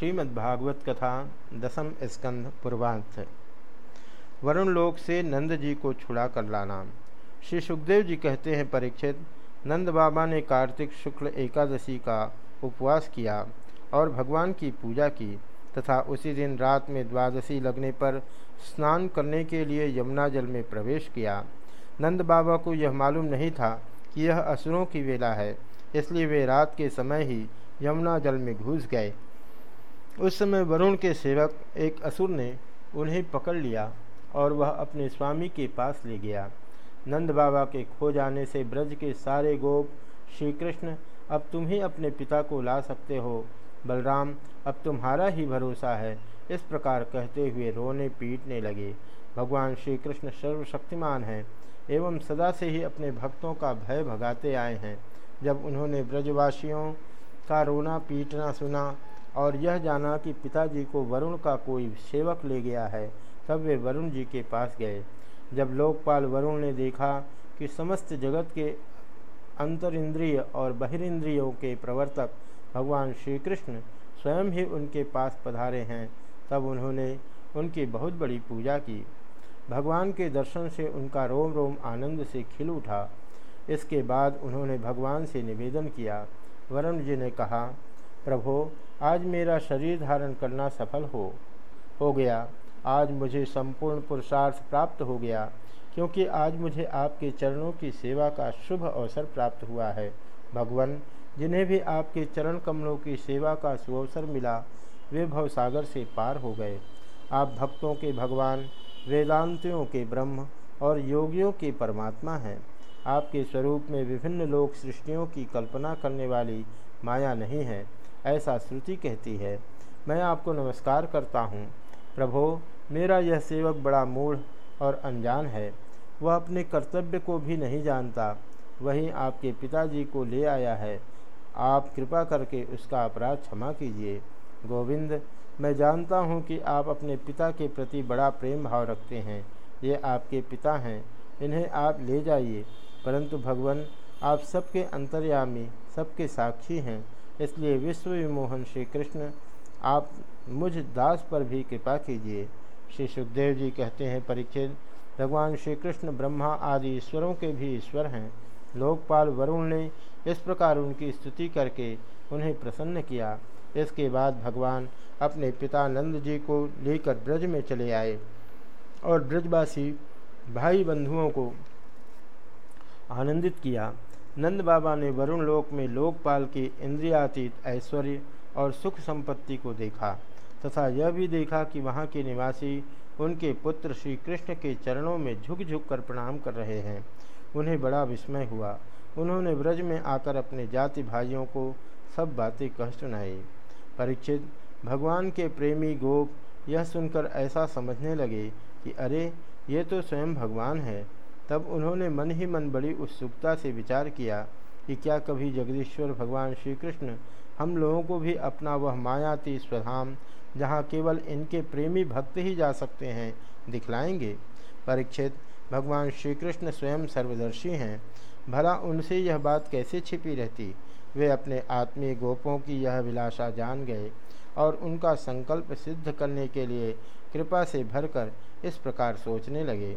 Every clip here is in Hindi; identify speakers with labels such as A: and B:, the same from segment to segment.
A: श्रीमद्भागवत कथा दसम स्कंध पूर्वांश वरुण लोक से नंद जी को छुड़ा कर लाना। श्री सुखदेव जी कहते हैं परीक्षित, नंद बाबा ने कार्तिक शुक्ल एकादशी का उपवास किया और भगवान की पूजा की तथा उसी दिन रात में द्वादशी लगने पर स्नान करने के लिए यमुना जल में प्रवेश किया। नंद बाबा को यह मालूम नहीं था कि यह असुरों की वेला है, इसलिए वे रात के समय ही यमुना जल में घुस गए। उस समय वरुण के सेवक एक असुर ने उन्हें पकड़ लिया और वह अपने स्वामी के पास ले गया। नंद बाबा के खो जाने से ब्रज के सारे गोप श्री कृष्ण अब तुम ही अपने पिता को ला सकते हो। बलराम, अब तुम्हारा ही भरोसा है। इस प्रकार कहते हुए रोने पीटने लगे। भगवान श्री कृष्ण सर्वशक्तिमान हैं एवं सदा से ही अपने भक्तों का भय भगाते आए हैं। जब उन्होंने ब्रजवासियों का रोना, पीटना, सुना और यह जाना कि पिताजी को वरुण का कोई सेवक ले गया है, तब वे वरुण जी के पास गए। जब लोकपाल वरुण ने देखा कि समस्त जगत के अंतर इंद्रिय और बहिरिंद्रियों के प्रवर्तक भगवान श्री कृष्ण स्वयं ही उनके पास पधारे हैं, तब उन्होंने उनकी बहुत बड़ी पूजा की। भगवान के दर्शन से उनका रोम रोम आनंद से खिल उठा। इसके बाद उन्होंने भगवान से निवेदन किया। वरुण जी ने कहा प्रभो, आज मेरा शरीर धारण करना सफल हो। हो गया। आज मुझे संपूर्ण पुरुषार्थ प्राप्त हो गया, क्योंकि आज मुझे आपके चरणों की सेवा का शुभ अवसर प्राप्त हुआ है। भगवान, जिन्हें भी आपके चरण कमलों की सेवा का सुअवसर मिला, वे भवसागर से पार हो गए। आप भक्तों के भगवान, वेदांतियों के ब्रह्म और योगियों के परमात्मा हैं। आपके स्वरूप में विभिन्न लोक सृष्टियों की कल्पना करने वाली माया नहीं है। ऐसा श्रुति कहती है। मैं आपको नमस्कार करता हूँ। प्रभो, मेरा यह सेवक बड़ा मूढ़ और अनजान है। वह अपने कर्तव्य को भी नहीं जानता। वही आपके पिताजी को ले आया है। आप कृपा करके उसका अपराध क्षमा कीजिए। गोविंद, मैं जानता हूँ कि आप अपने पिता के प्रति बड़ा प्रेम भाव रखते हैं। ये आपके पिता हैं। इन्हें आप ले जाइए। परंतु भगवान, आप सबके अंतर्यामी, सबके साक्षी हैं। इसलिए विश्व विमोहन श्री कृष्ण आप मुझ दास पर भी कृपा कीजिए। श्री सुखदेव जी कहते हैं परीक्षित भगवान श्री कृष्ण ब्रह्मा आदि ईश्वरों के भी ईश्वर हैं। लोकपाल वरुण ने इस प्रकार उनकी स्तुति करके उन्हें प्रसन्न किया। इसके बाद भगवान अपने पिता नंद जी को लेकर ब्रज में चले आए और ब्रजवासी भाई बंधुओं को आनंदित किया। नंद बाबा ने वरुण लोक में लोकपाल के इंद्रियातीत ऐश्वर्य और सुख संपत्ति को देखा तथा यह भी देखा कि वहाँ के निवासी उनके पुत्र श्री कृष्ण के चरणों में झुक झुक कर प्रणाम कर रहे हैं। उन्हें बड़ा विस्मय हुआ। उन्होंने ब्रज में आकर अपने जाति भाइयों को सब बातें कह सुनाई। परीक्षित, भगवान के प्रेमी गोप यह सुनकर ऐसा समझने लगे कि अरे, ये तो स्वयं भगवान है। तब उन्होंने मन ही मन बड़ी उत्सुकता से विचार किया कि क्या कभी जगदीश्वर भगवान श्री कृष्ण हम लोगों को भी अपना वह मायाती स्वधाम, जहाँ केवल इनके प्रेमी भक्त ही जा सकते हैं, दिखलाएँगे? परीक्षित, भगवान श्री कृष्ण स्वयं सर्वदर्शी हैं। भला उनसे यह बात कैसे छिपी रहती? वे अपने आत्मीय गोपों की यह विलासा जान गए और उनका संकल्प सिद्ध करने के लिए कृपा से भरकर इस प्रकार सोचने लगे।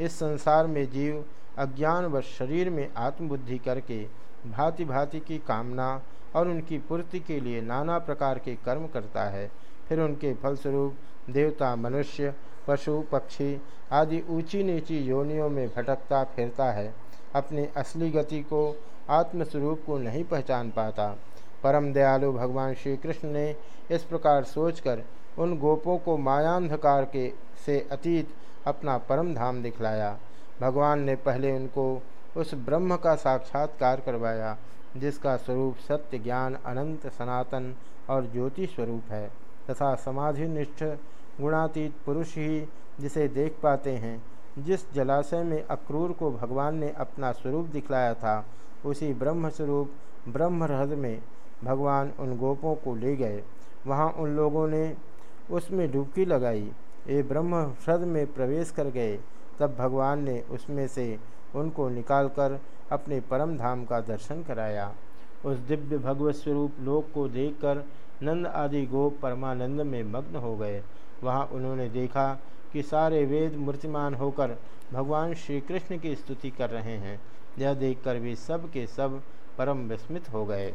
A: इस संसार में जीव, अज्ञान व शरीर में आत्मबुद्धि करके भांति भांति की कामना और उनकी पूर्ति के लिए नाना प्रकार के कर्म करता है। फिर उनके फलस्वरूप देवता, मनुष्य, पशु, पक्षी आदि ऊँची नीची योनियों में भटकता, फिरता है। अपनी असली गति को आत्मस्वरूप को नहीं पहचान पाता। परम दयालु भगवान श्री कृष्ण ने इस प्रकार सोचकर उन गोपों को मायांधकार के से अतीत अपना परम धाम दिखलाया। भगवान ने पहले उनको उस ब्रह्म का साक्षात्कार करवाया, जिसका स्वरूप सत्य ज्ञान, अनंत सनातन और ज्योति स्वरूप है, तथा समाधिनिष्ठ गुणातीत पुरुष ही जिसे देख पाते हैं। जिस जलाशय में अक्रूर को भगवान ने अपना स्वरूप दिखलाया था, उसी ब्रह्म स्वरूप, ब्रह्म रहद में भगवान उन गोपों को ले गए। वहाँ उन लोगों ने उसमें डुबकी लगाई ये ब्रह्म ह्रद में प्रवेश कर गए, तब भगवान ने उसमें से उनको निकालकर अपने परम धाम का दर्शन कराया। उस दिव्य भगवत स्वरूप लोक को देखकर नंद आदि गोप परमानंद में मग्न हो गए। वहाँ उन्होंने देखा कि सारे वेद मूर्तिमान होकर भगवान श्री कृष्ण की स्तुति कर रहे हैं। यह देखकर वे सब के सब परम विस्मित हो गए।